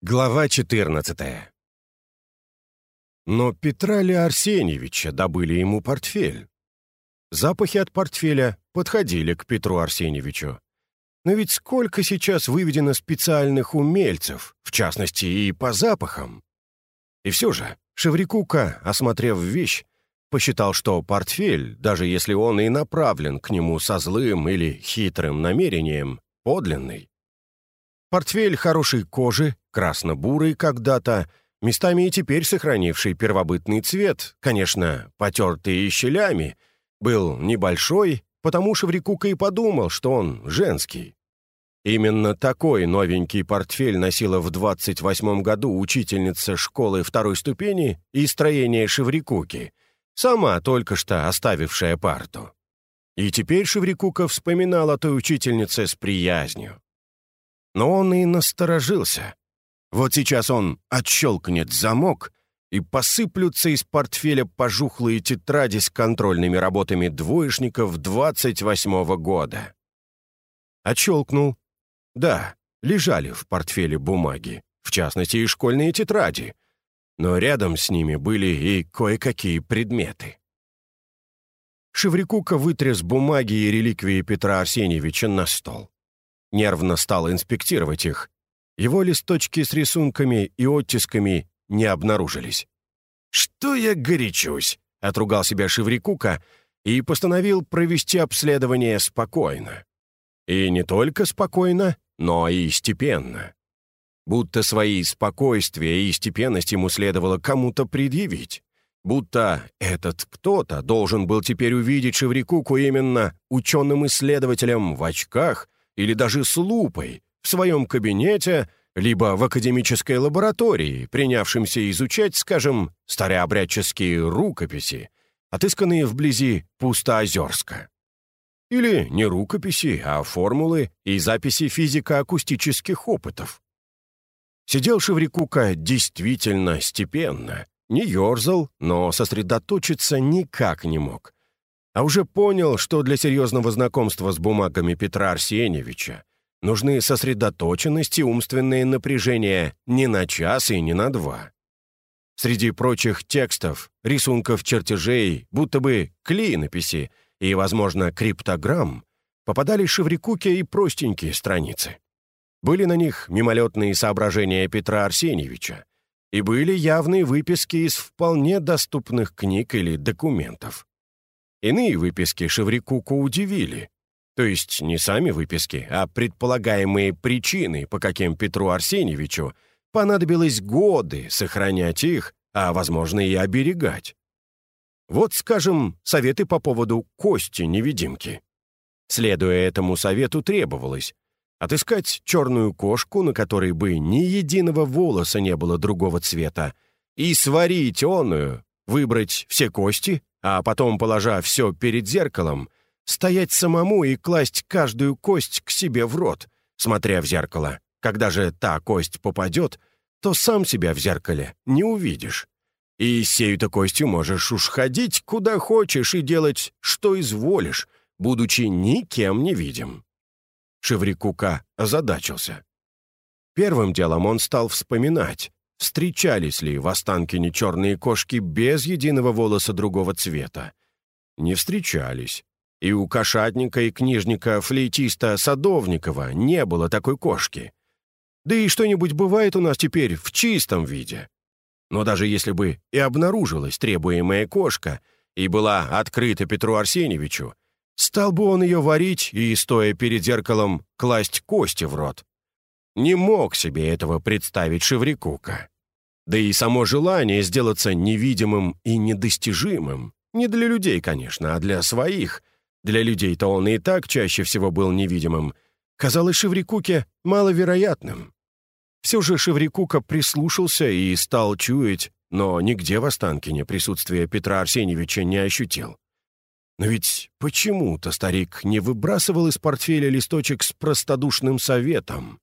Глава 14 Но Петра ли Арсеньевича добыли ему портфель. Запахи от портфеля подходили к Петру Арсеньевичу. Но ведь сколько сейчас выведено специальных умельцев, в частности и по запахам. И все же Шеврикука, осмотрев вещь, посчитал, что портфель, даже если он и направлен к нему со злым или хитрым намерением, подлинный. Портфель хорошей кожи, красно-бурый когда-то, местами и теперь сохранивший первобытный цвет, конечно, потертый щелями, был небольшой, потому Шеврикука и подумал, что он женский. Именно такой новенький портфель носила в 28 году учительница школы второй ступени и строения Шеврикуки, сама только что оставившая парту. И теперь Шеврикука вспоминал о той учительнице с приязнью. Но он и насторожился. Вот сейчас он отщелкнет замок, и посыплются из портфеля пожухлые тетради с контрольными работами двоечников 28-го года. Отщелкнул. Да, лежали в портфеле бумаги, в частности и школьные тетради, но рядом с ними были и кое-какие предметы. Шеврикука вытряс бумаги и реликвии Петра Арсеньевича на стол нервно стал инспектировать их. Его листочки с рисунками и оттисками не обнаружились. «Что я горячусь?» — отругал себя Шеврикука и постановил провести обследование спокойно. И не только спокойно, но и степенно. Будто свои спокойствие и степенность ему следовало кому-то предъявить. Будто этот кто-то должен был теперь увидеть Шеврикуку именно ученым-исследователем в очках или даже с лупой в своем кабинете, либо в академической лаборатории, принявшимся изучать, скажем, старообрядческие рукописи, отысканные вблизи Пустоозерска. Или не рукописи, а формулы и записи физико-акустических опытов. Сидел Шеврикука действительно степенно, не ерзал, но сосредоточиться никак не мог а уже понял, что для серьезного знакомства с бумагами Петра Арсеньевича нужны сосредоточенность и умственное напряжение не на час и не на два. Среди прочих текстов, рисунков чертежей, будто бы клеенописи и, возможно, криптограмм, попадали шеврикуки и простенькие страницы. Были на них мимолетные соображения Петра Арсеньевича, и были явные выписки из вполне доступных книг или документов. Иные выписки Шеврикуку удивили. То есть не сами выписки, а предполагаемые причины, по каким Петру Арсеньевичу понадобилось годы сохранять их, а, возможно, и оберегать. Вот, скажем, советы по поводу кости-невидимки. Следуя этому совету, требовалось отыскать черную кошку, на которой бы ни единого волоса не было другого цвета, и сварить оную, выбрать все кости, а потом, положа все перед зеркалом, стоять самому и класть каждую кость к себе в рот, смотря в зеркало. Когда же та кость попадет, то сам себя в зеркале не увидишь. И сею-то костью можешь уж ходить куда хочешь и делать, что изволишь, будучи никем не видим. Шеврикука озадачился. Первым делом он стал вспоминать, встречались ли в Останкине черные кошки без единого волоса другого цвета. Не встречались. И у кошатника и книжника-флейтиста Садовникова не было такой кошки. Да и что-нибудь бывает у нас теперь в чистом виде. Но даже если бы и обнаружилась требуемая кошка и была открыта Петру Арсеньевичу, стал бы он ее варить и, стоя перед зеркалом, класть кости в рот. Не мог себе этого представить Шеврикука. Да и само желание сделаться невидимым и недостижимым. Не для людей, конечно, а для своих. Для людей-то он и так чаще всего был невидимым. Казалось Шеврикуке маловероятным. Все же Шеврикука прислушался и стал чуять, но нигде в Останкине присутствие Петра Арсеньевича не ощутил. Но ведь почему-то старик не выбрасывал из портфеля листочек с простодушным советом.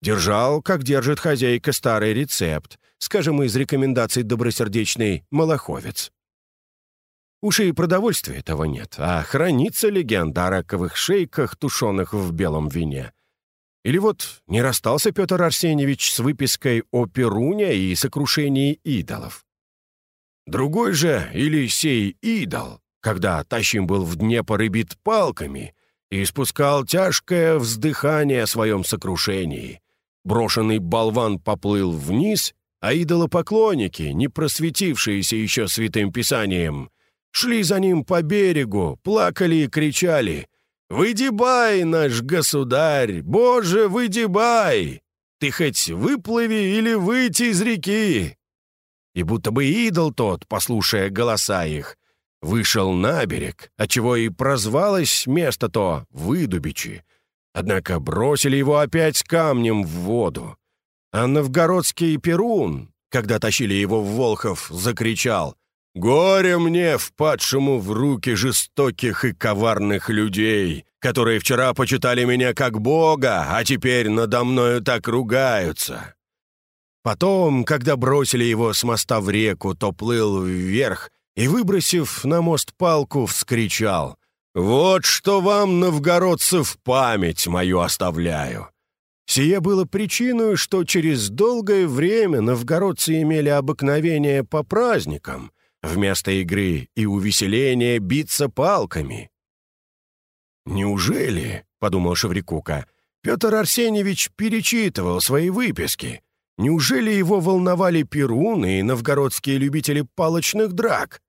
Держал, как держит хозяйка, старый рецепт, скажем, из рекомендаций добросердечный «Малаховец». Уж и продовольствия этого нет, а хранится легенда о раковых шейках, тушеных в белом вине. Или вот не расстался Петр Арсеньевич с выпиской о Перуне и сокрушении идолов. Другой же, или сей идол, когда Тащим был в Днепр и палками, и спускал тяжкое вздыхание о своем сокрушении. Брошенный болван поплыл вниз, а идолопоклонники, не просветившиеся еще святым писанием, шли за ним по берегу, плакали и кричали «Выдибай, наш государь! Боже, выдибай! Ты хоть выплыви или выйти из реки!» И будто бы идол тот, послушая голоса их, вышел на берег, отчего и прозвалось место то Выдубичи. Однако бросили его опять камнем в воду. А новгородский Перун, когда тащили его в Волхов, закричал «Горе мне, впадшему в руки жестоких и коварных людей, которые вчера почитали меня как бога, а теперь надо мною так ругаются». Потом, когда бросили его с моста в реку, то плыл вверх и, выбросив на мост палку, вскричал «Вот что вам, новгородцев, память мою оставляю!» Сие было причиной, что через долгое время новгородцы имели обыкновение по праздникам вместо игры и увеселения биться палками. «Неужели, — подумал Шеврикука, — Петр Арсеньевич перечитывал свои выписки? Неужели его волновали перуны и новгородские любители палочных драк?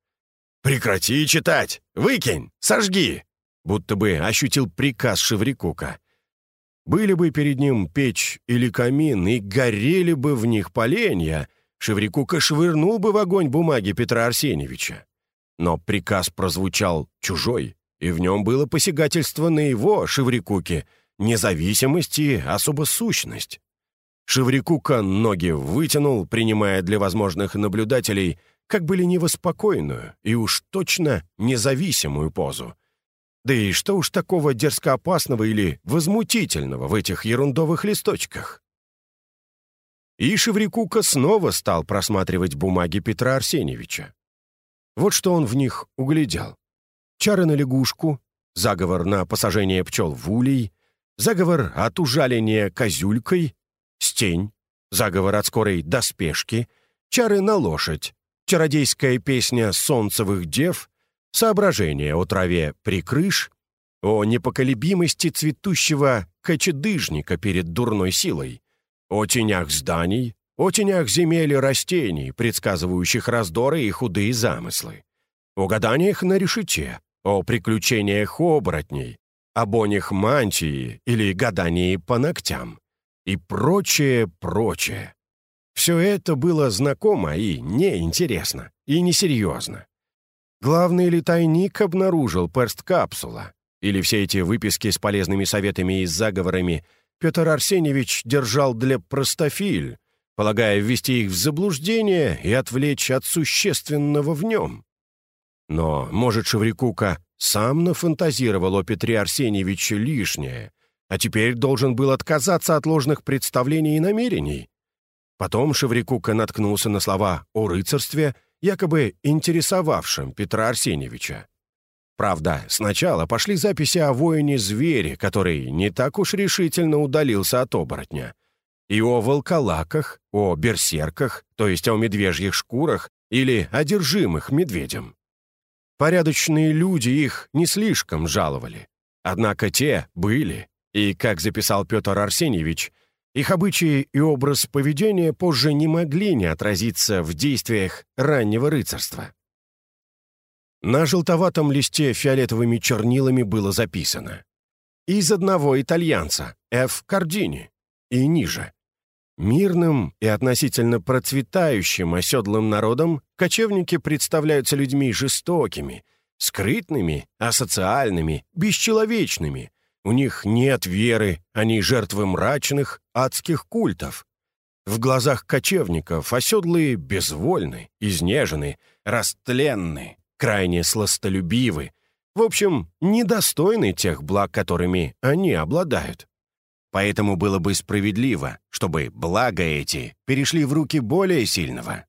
«Прекрати читать! Выкинь! Сожги!» Будто бы ощутил приказ Шеврикука. Были бы перед ним печь или камин, и горели бы в них поленья, Шеврикука швырнул бы в огонь бумаги Петра Арсеньевича. Но приказ прозвучал чужой, и в нем было посягательство на его, Шеврикуке, независимость и особо сущность. Шеврикука ноги вытянул, принимая для возможных наблюдателей как бы ленивоспокойную и уж точно независимую позу. Да и что уж такого дерзко опасного или возмутительного в этих ерундовых листочках? И Шеврикука снова стал просматривать бумаги Петра Арсеньевича. Вот что он в них углядел. Чары на лягушку, заговор на посажение пчел в улей, заговор от ужаления козюлькой, стень, заговор от скорой доспешки, чары на лошадь, чародейская песня солнцевых дев, соображение о траве прикрыш, о непоколебимости цветущего кочедыжника перед дурной силой, о тенях зданий, о тенях земель и растений, предсказывающих раздоры и худые замыслы, о гаданиях на решете, о приключениях оборотней, о бонях мантии или гадании по ногтям и прочее, прочее. Все это было знакомо и неинтересно, и несерьезно. Главный ли тайник обнаружил перст-капсула? Или все эти выписки с полезными советами и заговорами Петр Арсеньевич держал для простофиль, полагая ввести их в заблуждение и отвлечь от существенного в нем. Но, может, Шеврикука сам нафантазировал о Петре Арсеньевиче лишнее, а теперь должен был отказаться от ложных представлений и намерений. Потом Шеврикука наткнулся на слова о рыцарстве, якобы интересовавшем Петра Арсеньевича. Правда, сначала пошли записи о воине-звере, который не так уж решительно удалился от оборотня. И о волколаках, о берсерках, то есть о медвежьих шкурах или одержимых медведем. Порядочные люди их не слишком жаловали. Однако те были, и, как записал Петр Арсеньевич, их обычаи и образ поведения позже не могли не отразиться в действиях раннего рыцарства. На желтоватом листе фиолетовыми чернилами было записано «Из одного итальянца, Ф. Кардини» и ниже. Мирным и относительно процветающим оседлым народом кочевники представляются людьми жестокими, скрытными, асоциальными, бесчеловечными. У них нет веры, они жертвы мрачных, адских культов. В глазах кочевников оседлые безвольны, изнежены, растленны, крайне сластолюбивы, в общем, недостойны тех благ, которыми они обладают. Поэтому было бы справедливо, чтобы блага эти перешли в руки более сильного.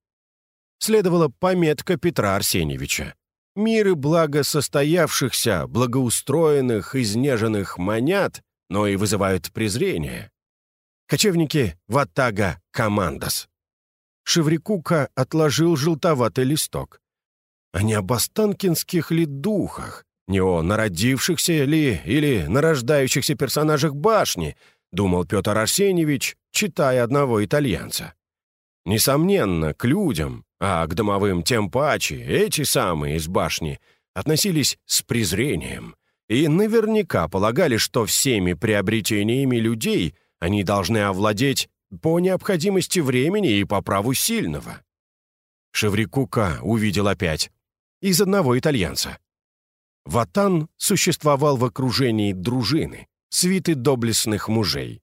Следовала пометка Петра Арсеньевича. Мир и благо состоявшихся, благоустроенных, изнеженных манят, но и вызывают презрение. Кочевники Ватага Командос. Шеврикука отложил желтоватый листок. А не об останкинских ли духах, не о народившихся ли или нарождающихся персонажах башни, думал Петр Арсеньевич, читая одного итальянца. Несомненно, к людям, а к домовым тем паче, эти самые из башни относились с презрением и наверняка полагали, что всеми приобретениями людей они должны овладеть по необходимости времени и по праву сильного. Шеврикука увидел опять. Из одного итальянца. Ватан существовал в окружении дружины, свиты доблестных мужей.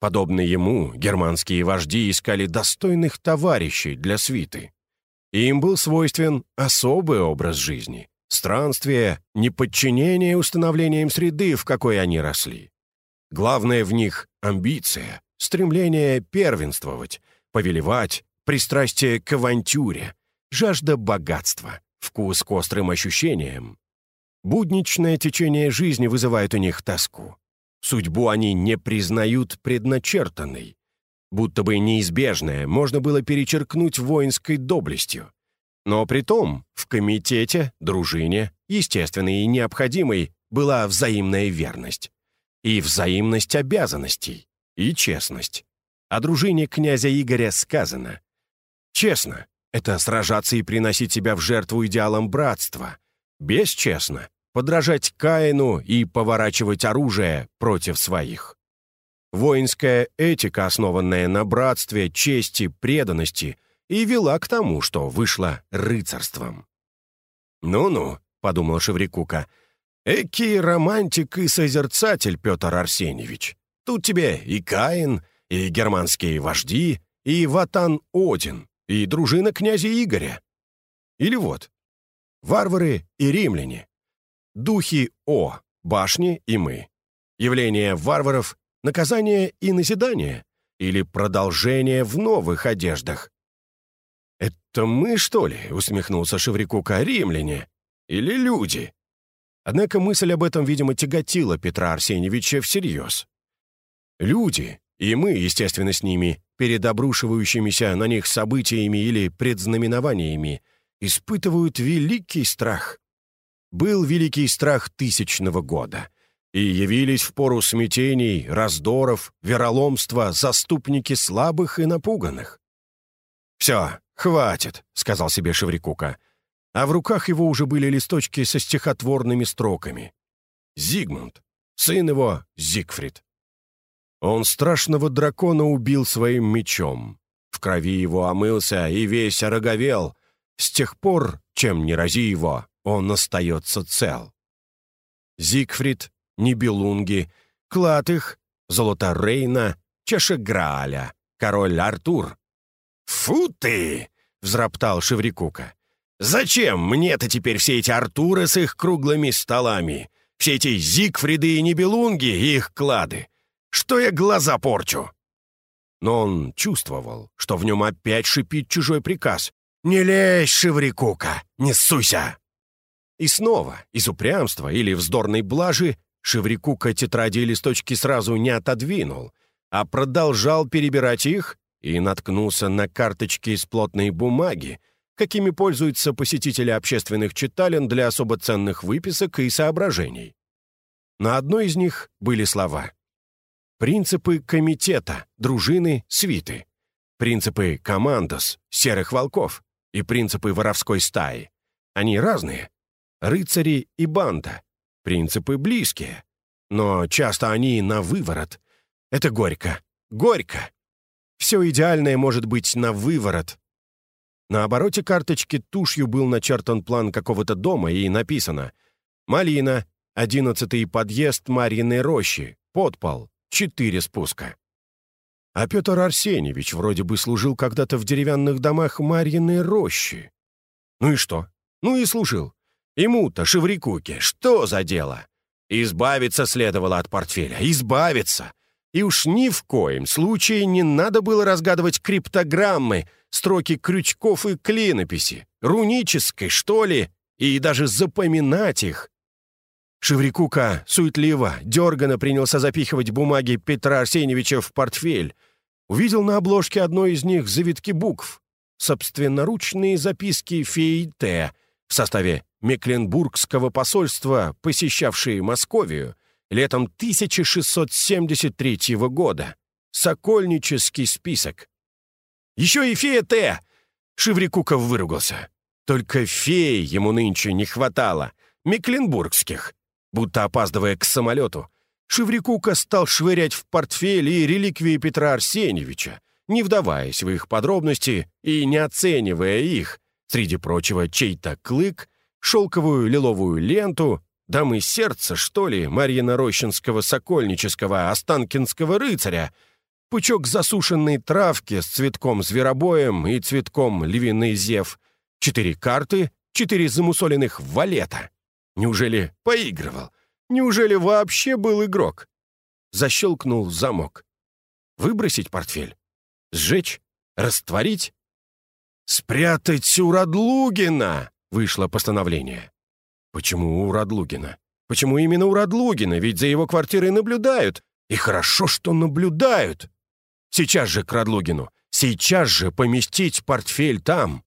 Подобно ему, германские вожди искали достойных товарищей для свиты. Им был свойствен особый образ жизни, странствие, неподчинение установлениям среды, в какой они росли. Главное в них — амбиция, стремление первенствовать, повелевать, пристрастие к авантюре, жажда богатства, вкус к острым ощущениям. Будничное течение жизни вызывает у них тоску. Судьбу они не признают предначертанной. Будто бы неизбежное можно было перечеркнуть воинской доблестью. Но при том в комитете, дружине, естественной и необходимой, была взаимная верность. И взаимность обязанностей, и честность. О дружине князя Игоря сказано. Честно — это сражаться и приносить себя в жертву идеалам братства. Бесчестно подражать Каину и поворачивать оружие против своих. Воинская этика, основанная на братстве, чести, преданности, и вела к тому, что вышло рыцарством. «Ну-ну», — подумал Шеврикука, — «эки романтик и созерцатель Петр Арсеньевич. Тут тебе и Каин, и германские вожди, и Ватан Один, и дружина князя Игоря. Или вот, варвары и римляне, Духи О, башни и мы. Явление варваров, наказание и назидание. Или продолжение в новых одеждах. «Это мы, что ли?» — усмехнулся Шеврикука. «Римляне? Или люди?» Однако мысль об этом, видимо, тяготила Петра Арсеньевича всерьез. Люди, и мы, естественно, с ними, перед обрушивающимися на них событиями или предзнаменованиями, испытывают великий страх был великий страх тысячного года, и явились в пору смятений, раздоров, вероломства заступники слабых и напуганных. «Все, хватит», — сказал себе Шеврикука, а в руках его уже были листочки со стихотворными строками. «Зигмунд, сын его Зигфрид». Он страшного дракона убил своим мечом. В крови его омылся и весь ороговел. С тех пор, чем не рази его, он остается цел. Зигфрид, Нибелунги, Клатых, Золоторейна, Чашеграля, король Артур. «Фу ты!» — взроптал Шеврикука. «Зачем мне-то теперь все эти Артуры с их круглыми столами? Все эти Зигфриды и Нибелунги и их клады? Что я глаза порчу?» Но он чувствовал, что в нем опять шипит чужой приказ. «Не лезь, Шеврикука, не ссуйся!» И снова, из упрямства или вздорной блажи, Шеврикука тетради и листочки сразу не отодвинул, а продолжал перебирать их и наткнулся на карточки из плотной бумаги, какими пользуются посетители общественных читален для особо ценных выписок и соображений. На одной из них были слова «Принципы комитета, дружины, свиты», «Принципы командос, серых волков» и «Принципы воровской стаи». Они разные, рыцари и банда. Принципы близкие. Но часто они на выворот. Это горько. Горько. Все идеальное может быть на выворот. На обороте карточки тушью был начертан план какого-то дома и написано «Малина, одиннадцатый подъезд Марьиной рощи, подпол, четыре спуска». А Петр Арсеньевич вроде бы служил когда-то в деревянных домах Марьиной рощи. Ну и что? Ну и служил. Ему-то, Шеврикуке, что за дело? Избавиться следовало от портфеля, избавиться. И уж ни в коем случае не надо было разгадывать криптограммы, строки крючков и клинописи, рунической, что ли, и даже запоминать их. Шеврикука суетливо, дерганно принялся запихивать бумаги Петра Арсеньевича в портфель. Увидел на обложке одной из них завитки букв. Собственноручные записки феи Т. в составе Мекленбургского посольства, посещавшие Московию летом 1673 года. Сокольнический список. «Еще и фея Т!» Шеврикуков выругался. Только феи ему нынче не хватало, мекленбургских. Будто опаздывая к самолету, Шеврикука стал швырять в портфель и реликвии Петра Арсеньевича, не вдаваясь в их подробности и не оценивая их, среди прочего чей-то клык, шелковую лиловую ленту, дамы сердца, что ли, Марьина Рощинского Сокольнического Останкинского рыцаря, пучок засушенной травки с цветком зверобоем и цветком львиный зев, четыре карты, четыре замусоленных валета. Неужели поигрывал? Неужели вообще был игрок? Защелкнул замок. Выбросить портфель? Сжечь? Растворить? «Спрятать у Радлугина!» — вышло постановление. «Почему у Радлугина? Почему именно у Радлугина? Ведь за его квартирой наблюдают. И хорошо, что наблюдают. Сейчас же к Радлугину. Сейчас же поместить портфель там.